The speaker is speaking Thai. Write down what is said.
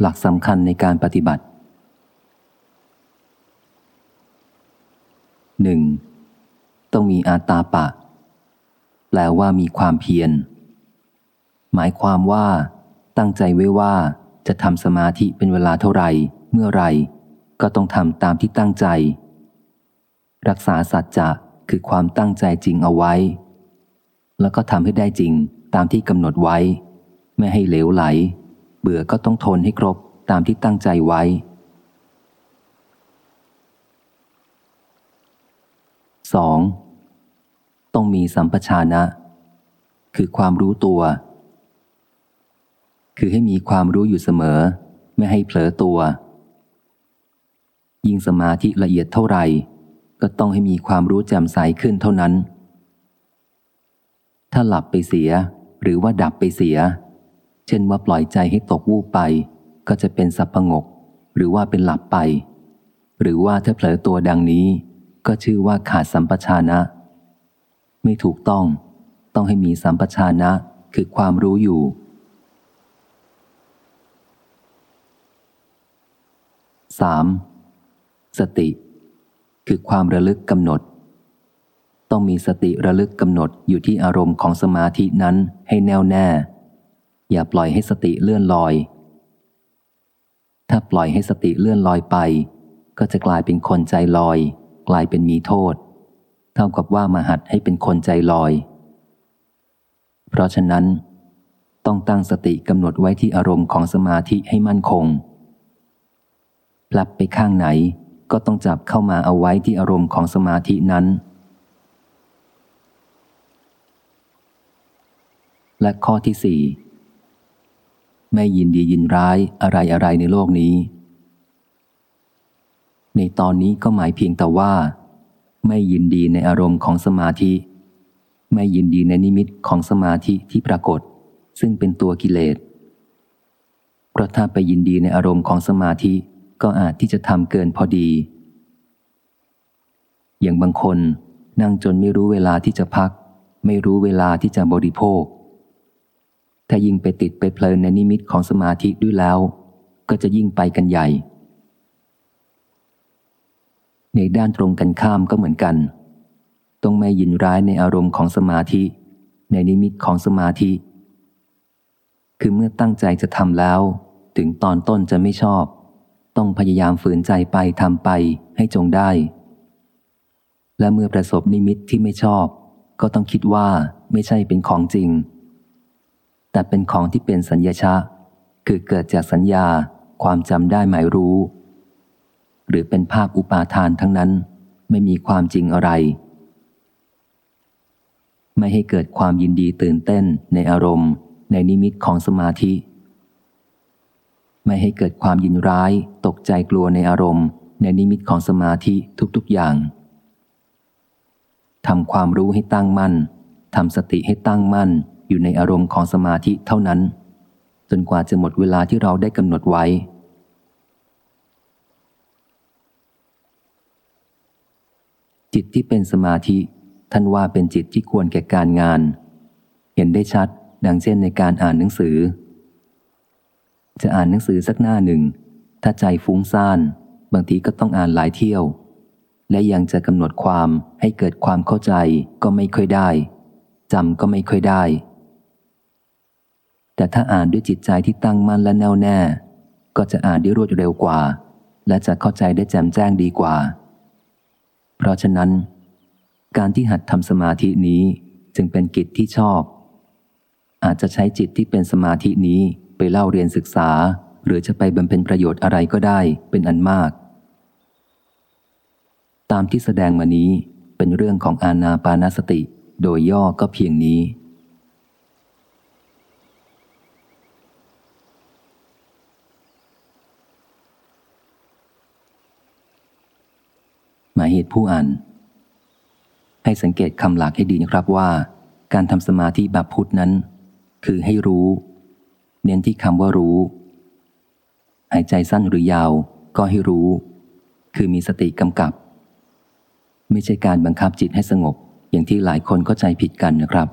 หลักสำคัญในการปฏิบัติ 1. ต้องมีอาตาปะ แปลว่ามีความเพียร หมายความว่า ตั้งใจไว้ว่าจะทำสมาธิเป็นเวลาเท่าไหร่ เมื่อไรก็ต้องทำตามที่ตั้งใจ รักษาสัจจะคือความตั้งใจจริงเอาไว้ แล้วก็ทำให้ได้จริงตามที่กำหนดไว้ ไม่ให้เหลวไหล เบื่อก็ต้องทนให้ครบตามที่ตั้งใจไว้ 2. ต้องมีสัมปชานะ คือความรู้ตัว คือให้มีความรู้อยู่เสมอ ไม่ให้เผลอตัว ยิ่งสมาธิละเอียดเท่าไหร่ ก็ต้องให้มีความรู้แจ่มใสขึ้นเท่านั้น ถ้าหลับไปเสียหรือว่าดับไปเสีย เช่นว่าปล่อยใจให้ตกวูบไป ก็จะเป็นสับประงก หรือว่าเป็นหลับไป หรือว่าถ้าเผลอตัวดังนี้ ก็ชื่อว่าขาดสัมปชานะ ไม่ถูกต้อง ต้องให้มีสัมปชานะคือความรู้อยู่ 3. สติ คือความระลึกกำหนด ต้องมีสติระลึกกำหนดอยู่ที่อารมณ์ของสมาธินั้นให้แน่วแน่ อย่าปล่อยให้สติเลื่อนลอย ถ้าปล่อยให้สติเลื่อนลอยไป ก็จะกลายเป็นคนใจลอย กลายเป็นมีโทษ เท่ากับว่ามาหัดให้เป็นคนใจลอย เพราะฉะนั้น ต้องตั้งสติกำหนดไว้ที่อารมณ์ของสมาธิให้มั่นคงพลับไปข้างไหนก็ต้องจับเข้ามาเอาไว้ที่อารมณ์ของสมาธินั้น และข้อที่สี่ ไม่ยินดียินร้ายอะไรอะไรในโลกนี้ ในตอนนี้ก็หมายเพียงแต่ว่า ไม่ยินดีในอารมณ์ของสมาธิ ไม่ยินดีในนิมิตของสมาธิที่ปรากฏ ซึ่งเป็นตัวกิเลสเพราะถ้าไปยินดีในอารมณ์ของสมาธิก็อาจที่จะทำเกินพอดี อย่างบางคนนั่งจนไม่รู้เวลาที่จะพัก ไม่รู้เวลาที่จะบริโภค ถ้ายิ่งไปติดไปเพลินในนิมิตของสมาธิด้วยแล้ว ก็จะยิ่งไปกันใหญ่ ในด้านตรงกันข้ามก็เหมือนกัน ต้องไม่ยินร้ายในอารมณ์ของสมาธิ ในนิมิตของสมาธิ คือเมื่อตั้งใจจะทำแล้ว ถึงตอนต้นจะไม่ชอบ ต้องพยายามฝืนใจไปทำไปให้จงได้ และเมื่อประสบนิมิตที่ไม่ชอบ ก็ต้องคิดว่าไม่ใช่เป็นของจริง แต่เป็นของที่เป็นสัญญาชะ คือเกิดจากสัญญาความจำได้หมายรู้ หรือเป็นภาพอุปาทานทั้งนั้น ไม่มีความจริงอะไร ไม่ให้เกิดความยินดีตื่นเต้นในอารมณ์ ในนิมิตของสมาธิ ไม่ให้เกิดความยินร้ายตกใจกลัวในอารมณ์ ในนิมิตของสมาธิทุกๆอย่างทำความรู้ให้ตั้งมั่นทำสติให้ตั้งมั่น อยู่ในอารมณ์ของสมาธิเท่านั้น จนกว่าจะหมดเวลาที่เราได้กำหนดไว้ จิตที่เป็นสมาธิ ท่านว่าเป็นจิตที่ควรแก่การงาน เห็นได้ชัด ดังเช่นในการอ่านหนังสือ จะอ่านหนังสือสักหน้าหนึ่ง ถ้าใจฟุ้งซ่าน บางทีก็ต้องอ่านหลายเที่ยว และยังจะกำหนดความให้เกิดความเข้าใจก็ไม่ค่อยได้จำก็ไม่ค่อยได้ แต่ถ้าอ่านด้วยจิตใจที่ตั้งมั่นและแน่วแน่ ก็จะอ่านได้รวดเร็วกว่า และจะเข้าใจได้แจ่มแจ้งดีกว่า เพราะฉะนั้น การที่หัดทำสมาธินี้จึงเป็นกิจที่ชอบ อาจจะใช้จิตที่เป็นสมาธินี้ไปเล่าเรียนศึกษา หรือจะไปบำเพ็ญประโยชน์อะไรก็ได้เป็นอันมาก ตามที่แสดงมานี้เป็นเรื่องของอาณาปานสติโดยย่อก็เพียงนี้ หมายเหตุผู้อ่าน ให้สังเกตคำหลักให้ดีนะครับว่า การทำสมาธิแบบพุทธนั้น คือให้รู้ เน้นที่คำว่ารู้ หายใจสั้นหรือยาวก็ให้รู้ คือมีสติกำกับ ไม่ใช่การบังคับจิตให้สงบ อย่างที่หลายคนเข้าใจผิดกันนะครับ